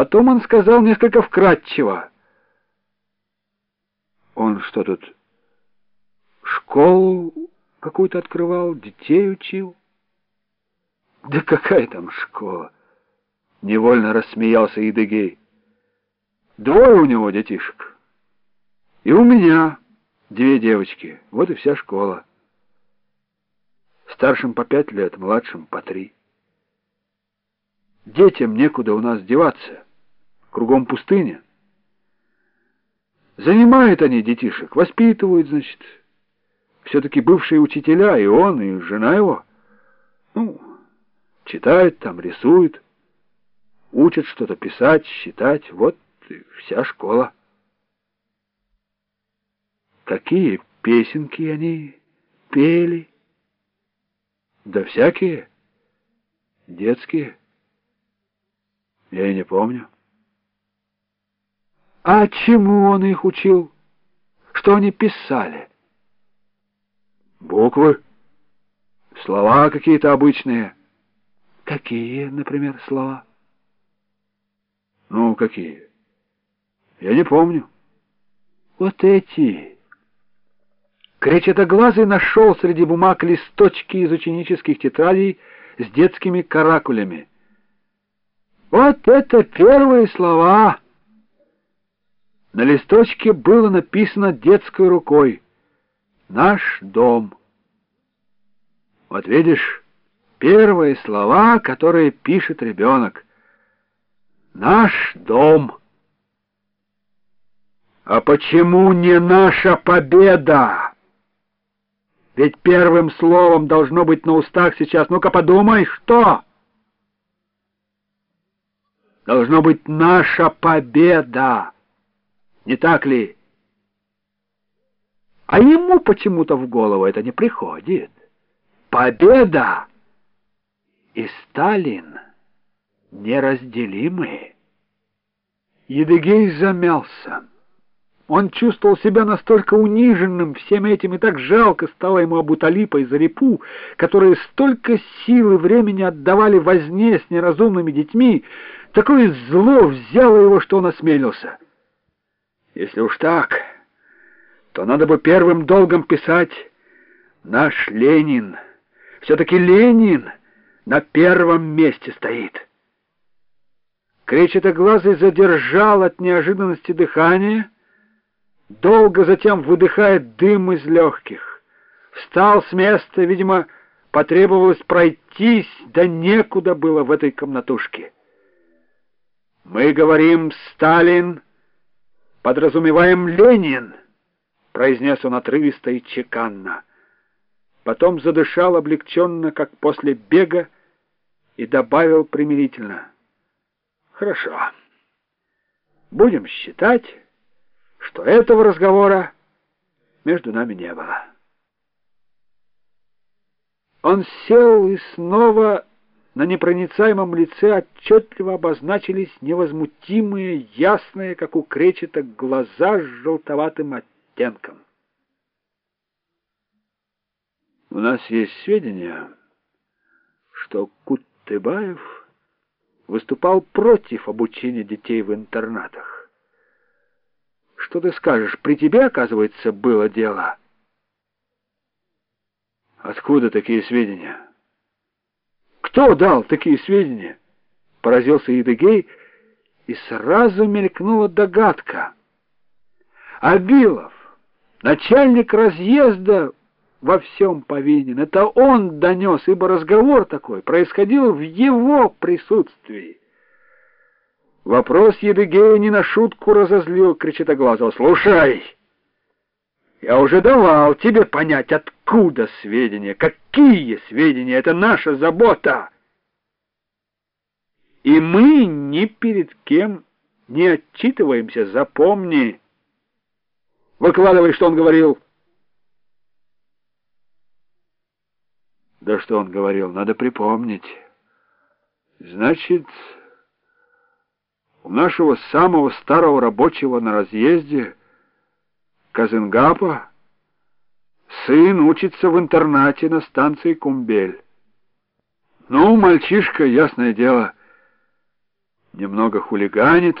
Потом он сказал несколько вкратчиво. Он что тут, школу какую-то открывал, детей учил? Да какая там школа? Невольно рассмеялся Идыгей. Двое у него детишек. И у меня две девочки. Вот и вся школа. Старшим по пять лет, младшим по три. Детям некуда у нас деваться. Кругом пустыня. Занимают они детишек, воспитывают, значит. Все-таки бывшие учителя, и он, и жена его. Ну, читают там, рисуют, учат что-то писать, считать. Вот и вся школа. Какие песенки они пели? Да всякие. Детские. Я и не помню. А чему он их учил? Что они писали? Буквы. Слова какие-то обычные. Какие, например, слова? Ну, какие? Я не помню. Вот эти. Кречетоглазый нашел среди бумаг листочки из ученических тетрадей с детскими каракулями. Вот это первые слова. На листочке было написано детской рукой «Наш дом». Вот видишь, первые слова, которые пишет ребенок. «Наш дом». А почему не наша победа? Ведь первым словом должно быть на устах сейчас. Ну-ка подумай, что? Должно быть наша победа. Не так ли? А ему почему-то в голову это не приходит. Победа и Сталин неразделимы. Едыгей замялся. Он чувствовал себя настолько униженным всем этим, и так жалко стало ему Абуталипа и Зарипу, которые столько сил и времени отдавали возне с неразумными детьми, такое зло взяло его, что он осмелился. Если уж так, то надо бы первым долгом писать «Наш Ленин». Все-таки Ленин на первом месте стоит. Кречетоглазый задержал от неожиданности дыхание, долго затем выдыхает дым из легких. Встал с места, видимо, потребовалось пройтись, да некуда было в этой комнатушке. «Мы говорим «Сталин», подразумеваем «Ленин», — произнес он отрывисто и чеканно. Потом задышал облегченно, как после бега, и добавил примирительно. «Хорошо. Будем считать» что этого разговора между нами не было. Он сел и снова на непроницаемом лице отчетливо обозначились невозмутимые, ясные, как у кречета, глаза с желтоватым оттенком. У нас есть сведения, что Кутыбаев выступал против обучения детей в интернатах. Что ты скажешь? При тебе, оказывается, было дело. Откуда такие сведения? Кто дал такие сведения? Поразился Едыгей, и сразу мелькнула догадка. Абилов, начальник разъезда, во всем повинен. Это он донес, ибо разговор такой происходил в его присутствии. Вопрос Едыгея не на шутку разозлил Кречетоглазого. «Слушай, я уже давал тебе понять, откуда сведения, какие сведения, это наша забота. И мы ни перед кем не отчитываемся, запомни. Выкладывай, что он говорил». Да что он говорил, надо припомнить. Значит... У нашего самого старого рабочего на разъезде, Казынгапа, сын учится в интернате на станции Кумбель. Ну, мальчишка, ясное дело, немного хулиганит,